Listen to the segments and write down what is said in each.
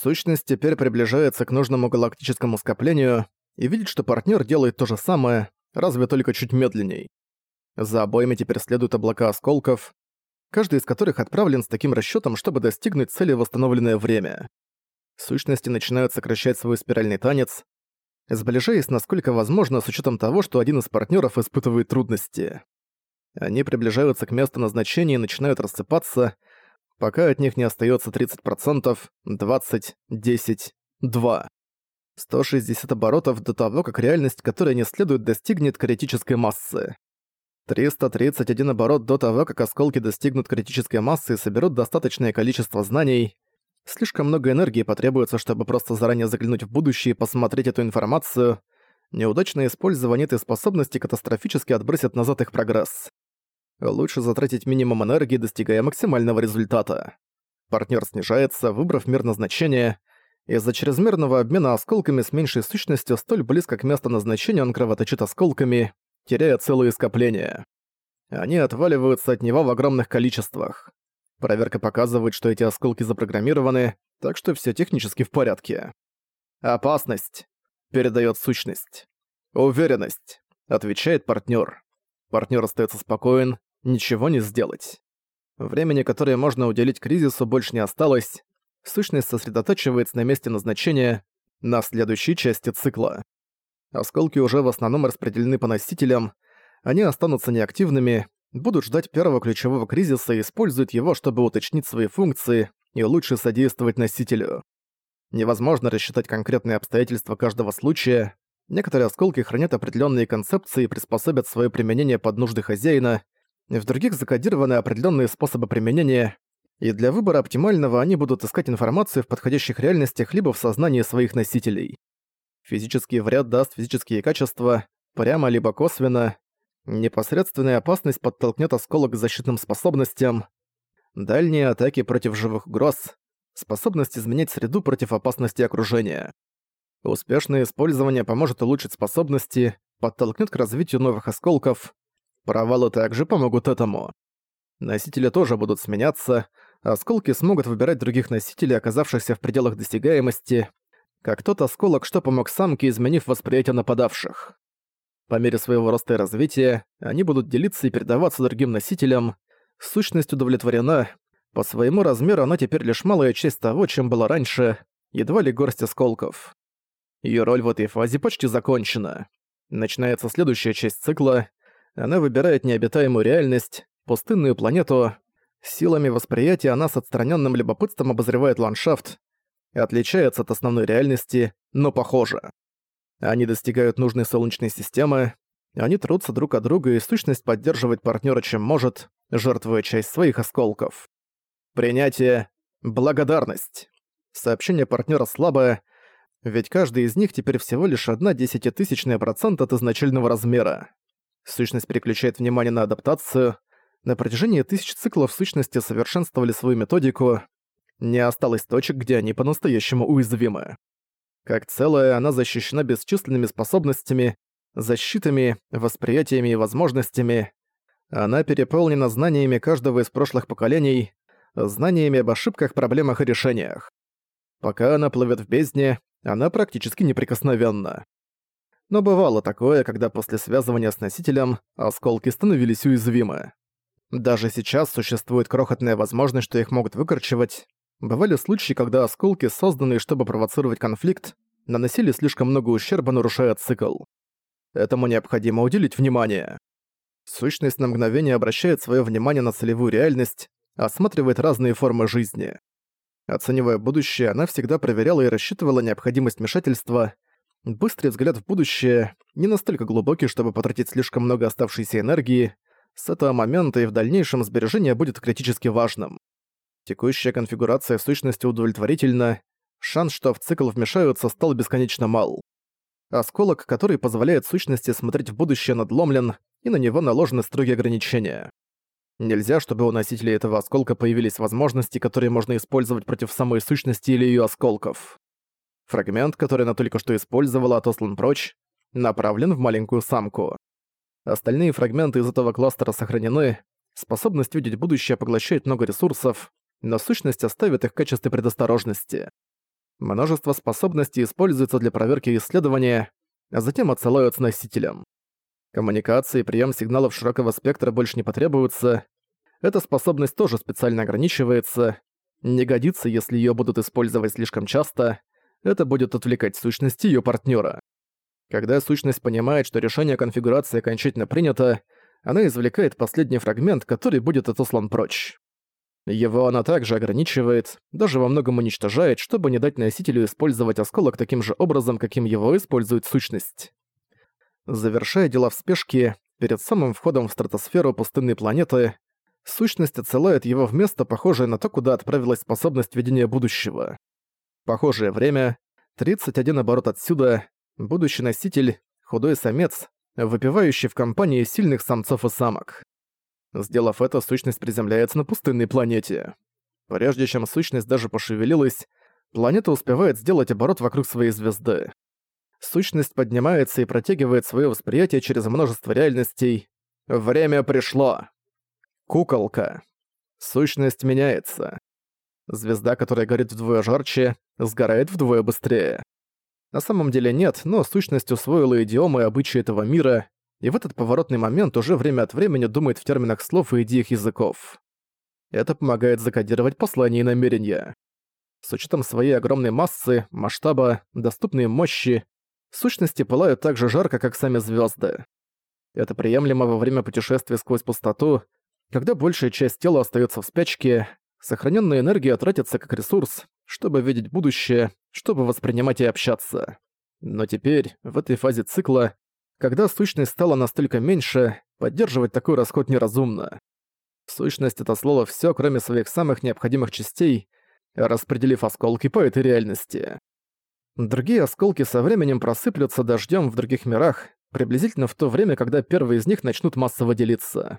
Сущность теперь приближается к нужному галактическому скоплению и видит, что партнер делает то же самое, разве только чуть медленней. За обоими теперь следуют облака осколков, каждый из которых отправлен с таким расчетом, чтобы достигнуть цели в восстановленное время. Сущности начинают сокращать свой спиральный танец, сближаясь насколько возможно с учетом того, что один из партнеров испытывает трудности. Они приближаются к месту назначения и начинают рассыпаться, пока от них не остается 30%, 20, 10, 2. 160 оборотов до того, как реальность, которой не следует, достигнет критической массы. 331 оборот до того, как осколки достигнут критической массы и соберут достаточное количество знаний. Слишком много энергии потребуется, чтобы просто заранее заглянуть в будущее и посмотреть эту информацию. Неудачное использование этой способности катастрофически отбросит назад их прогресс. Лучше затратить минимум энергии, достигая максимального результата. Партнер снижается, выбрав мир назначения. Из-за чрезмерного обмена осколками с меньшей сущностью столь близко к месту назначения он кровоточит осколками, теряя целые скопления. Они отваливаются от него в огромных количествах. Проверка показывает, что эти осколки запрограммированы, так что все технически в порядке. «Опасность», — передает сущность. «Уверенность», — отвечает партнер. Партнер остается спокоен, ничего не сделать. Времени, которое можно уделить кризису, больше не осталось. Сущность сосредотачивается на месте назначения, на следующей части цикла. Осколки уже в основном распределены по носителям, они останутся неактивными, будут ждать первого ключевого кризиса и используют его, чтобы уточнить свои функции и лучше содействовать носителю. Невозможно рассчитать конкретные обстоятельства каждого случая. Некоторые осколки хранят определенные концепции и приспособят свое применение под нужды хозяина, в других закодированы определенные способы применения, и для выбора оптимального они будут искать информацию в подходящих реальностях либо в сознании своих носителей. Физический вред даст физические качества, прямо либо косвенно. Непосредственная опасность подтолкнет осколок к защитным способностям. Дальние атаки против живых угроз. Способность изменять среду против опасности окружения. Успешное использование поможет улучшить способности, подтолкнет к развитию новых осколков, Провалы также помогут этому. Носители тоже будут сменяться, осколки смогут выбирать других носителей, оказавшихся в пределах досягаемости, как тот осколок, что помог самке, изменив восприятие нападавших. По мере своего роста и развития, они будут делиться и передаваться другим носителям. Сущность удовлетворена. По своему размеру она теперь лишь малая часть того, чем была раньше, едва ли горсть осколков. Её роль в этой фазе почти закончена. Начинается следующая часть цикла, она выбирает необитаемую реальность, пустынную планету. Силами восприятия она с отстраненным любопытством обозревает ландшафт. Отличается от основной реальности, но похожа. Они достигают нужной Солнечной системы, они трутся друг от друга, и сущность поддерживает партнера чем может, жертвуя часть своих осколков. Принятие — благодарность. Сообщение партнера слабое, ведь каждый из них теперь всего лишь одна десятитысячная процент от изначального размера. Сущность переключает внимание на адаптацию. На протяжении тысяч циклов сущности совершенствовали свою методику. Не осталось точек, где они по-настоящему уязвимы. Как целое, она защищена бесчисленными способностями, защитами, восприятиями и возможностями. Она переполнена знаниями каждого из прошлых поколений, знаниями об ошибках, проблемах и решениях. Пока она плывет в бездне, она практически неприкосновенна. Но бывало такое, когда после связывания с носителем осколки становились уязвимы. Даже сейчас существует крохотная возможность, что их могут выкорчевать. Бывали случаи, когда осколки, созданные, чтобы провоцировать конфликт, наносили слишком много ущерба, нарушая цикл. Этому необходимо уделить внимание. Сущность на мгновение обращает свое внимание на целевую реальность, осматривает разные формы жизни. Оценивая будущее, она всегда проверяла и рассчитывала необходимость вмешательства – Быстрый взгляд в будущее, не настолько глубокий, чтобы потратить слишком много оставшейся энергии, с этого момента и в дальнейшем сбережение будет критически важным. Текущая конфигурация сущности удовлетворительна, шанс, что в цикл вмешаются, стал бесконечно мал. Осколок, который позволяет сущности смотреть в будущее, надломлен, и на него наложены строгие ограничения. Нельзя, чтобы у носителей этого осколка появились возможности, которые можно использовать против самой сущности или ее осколков. Фрагмент, который она только что использовала, отослан прочь, направлен в маленькую самку. Остальные фрагменты из этого кластера сохранены, способность видеть будущее поглощает много ресурсов, но сущность оставит их в качестве предосторожности. Множество способностей используется для проверки и исследования, а затем отсылаются носителям. Коммуникации и прием сигналов широкого спектра больше не потребуются. Эта способность тоже специально ограничивается. Не годится, если ее будут использовать слишком часто. Это будет отвлекать сущности ее партнера. Когда сущность понимает, что решение конфигурации окончательно принято, она извлекает последний фрагмент, который будет отослан прочь. Его она также ограничивает, даже во многом уничтожает, чтобы не дать носителю использовать осколок таким же образом, каким его использует сущность. Завершая дела в спешке, перед самым входом в стратосферу пустынной планеты, сущность отсылает его в место, похожее на то, куда отправилась способность видения будущего. Похожее время, 31 оборот отсюда, будущий носитель, худой самец, выпивающий в компании сильных самцов и самок. Сделав это, сущность приземляется на пустынной планете. Прежде чем сущность даже пошевелилась, планета успевает сделать оборот вокруг своей звезды. Сущность поднимается и протягивает свое восприятие через множество реальностей. Время пришло. Куколка. Сущность меняется. Звезда, которая горит вдвое жарче, сгорает вдвое быстрее. На самом деле нет, но сущность усвоила идиомы и обычаи этого мира, и в этот поворотный момент уже время от времени думает в терминах слов и идеях языков. Это помогает закодировать послания и намерения. С учетом своей огромной массы, масштаба, доступной мощи, сущности пылают так же жарко, как сами звезды. Это приемлемо во время путешествия сквозь пустоту, когда большая часть тела остается в спячке, сохраненная энергия тратится как ресурс, чтобы видеть будущее, чтобы воспринимать и общаться. Но теперь, в этой фазе цикла, когда сущность стала настолько меньше, поддерживать такой расход неразумно. Сущность отослала все, кроме своих самых необходимых частей, распределив осколки по этой реальности. Другие осколки со временем просыплются дождем в других мирах, приблизительно в то время, когда первые из них начнут массово делиться.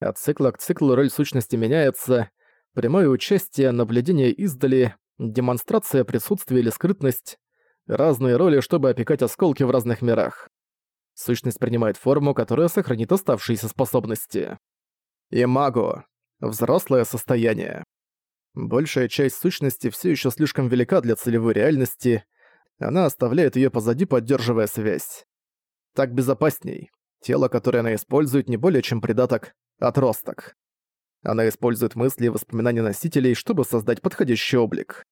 От цикла к циклу роль сущности меняется, прямое участие, наблюдение издали, демонстрация присутствия или скрытность, разные роли, чтобы опекать осколки в разных мирах. Сущность принимает форму, которая сохранит оставшиеся способности. Имаго. Взрослое состояние. Большая часть сущности все еще слишком велика для целевой реальности, она оставляет ее позади, поддерживая связь. Так безопасней. Тело, которое она использует, не более чем придаток, отросток. Она использует мысли и воспоминания носителей, чтобы создать подходящий облик.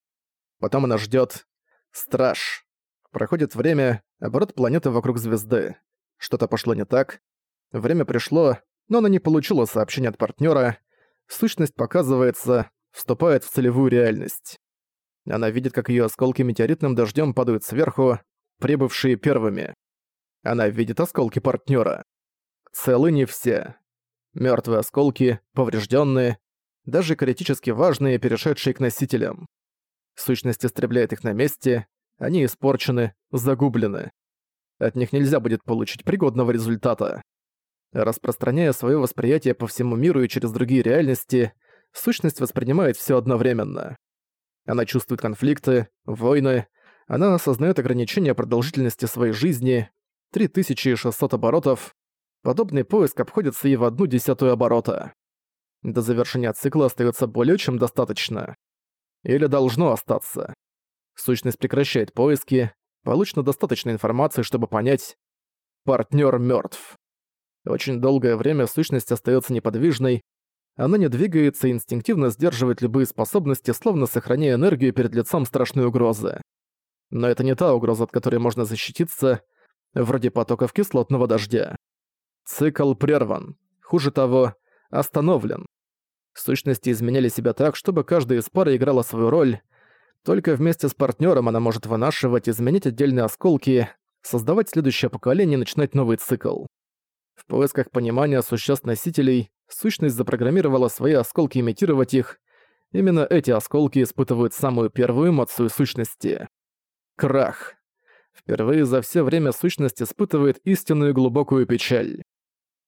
Потом она ждет Страж. Проходит время, оборот планеты вокруг звезды. Что-то пошло не так. Время пришло, но она не получила сообщения от партнера. Сущность показывается, вступает в целевую реальность. Она видит, как ее осколки метеоритным дождем падают сверху, прибывшие первыми. Она видит осколки партнера. Целы не все. Мертвые осколки, поврежденные, даже критически важные, перешедшие к носителям. Сущность истребляет их на месте, они испорчены, загублены. От них нельзя будет получить пригодного результата. Распространяя свое восприятие по всему миру и через другие реальности, сущность воспринимает все одновременно. Она чувствует конфликты, войны, она осознает ограничения продолжительности своей жизни, 3600 оборотов, Подобный поиск обходится и в одну десятую оборота. До завершения цикла остается более чем достаточно. Или должно остаться. Сущность прекращает поиски, получено достаточно информации, чтобы понять, партнер мертв. Очень долгое время сущность остается неподвижной, она не двигается и инстинктивно сдерживает любые способности, словно сохраняя энергию перед лицом страшной угрозы. Но это не та угроза, от которой можно защититься, вроде потоков кислотного дождя. Цикл прерван. Хуже того, остановлен. Сущности изменяли себя так, чтобы каждая из пары играла свою роль. Только вместе с партнером она может вынашивать, изменить отдельные осколки, создавать следующее поколение и начинать новый цикл. В поисках понимания существ-носителей сущность запрограммировала свои осколки имитировать их. Именно эти осколки испытывают самую первую эмоцию сущности. Крах. Впервые за все время сущность испытывает истинную глубокую печаль.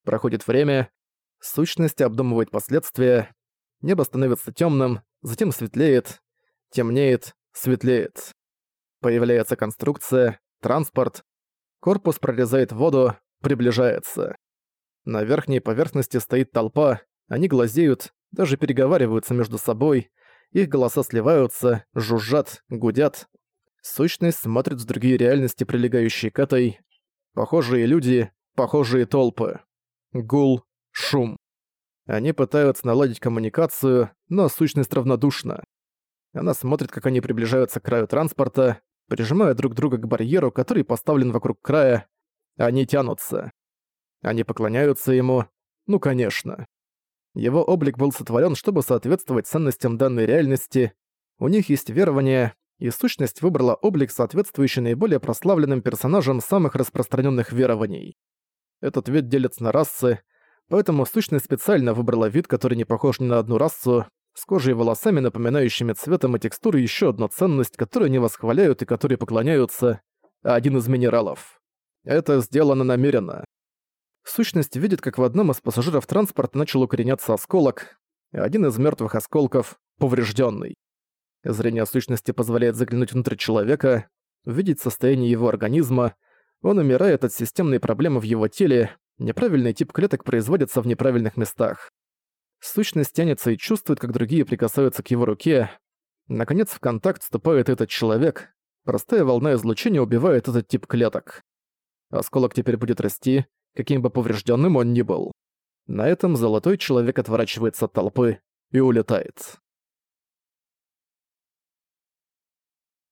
Проходит время, сущность обдумывает последствия, небо становится темным, затем светлеет, темнеет, светлеет. Появляется конструкция, транспорт, корпус прорезает воду, приближается. На верхней поверхности стоит толпа, они глазеют, даже переговариваются между собой, их голоса сливаются, жужжат, гудят. Сущность смотрит в другие реальности, прилегающие к этой. Похожие люди, похожие толпы. Гул, шум. Они пытаются наладить коммуникацию, но сущность равнодушна. Она смотрит, как они приближаются к краю транспорта, прижимая друг друга к барьеру, который поставлен вокруг края. Они тянутся. Они поклоняются ему. Ну, конечно. Его облик был сотворен, чтобы соответствовать ценностям данной реальности. У них есть верование, и сущность выбрала облик, соответствующий наиболее прославленным персонажам самых распространенных верований. Этот вид делится на расы, поэтому сущность специально выбрала вид, который не похож ни на одну расу, с кожей и волосами, напоминающими цветом и текстурой еще одна ценность, которую они восхваляют и которой поклоняются, один из минералов. Это сделано намеренно. Сущность видит, как в одном из пассажиров транспорта начал укореняться осколок, и один из мертвых осколков — поврежденный. Зрение сущности позволяет заглянуть внутрь человека, увидеть состояние его организма, он умирает от системной проблемы в его теле, неправильный тип клеток производится в неправильных местах. Сущность тянется и чувствует, как другие прикасаются к его руке. Наконец в контакт вступает этот человек. Простая волна излучения убивает этот тип клеток. Осколок теперь будет расти, каким бы поврежденным он ни был. На этом золотой человек отворачивается от толпы и улетает.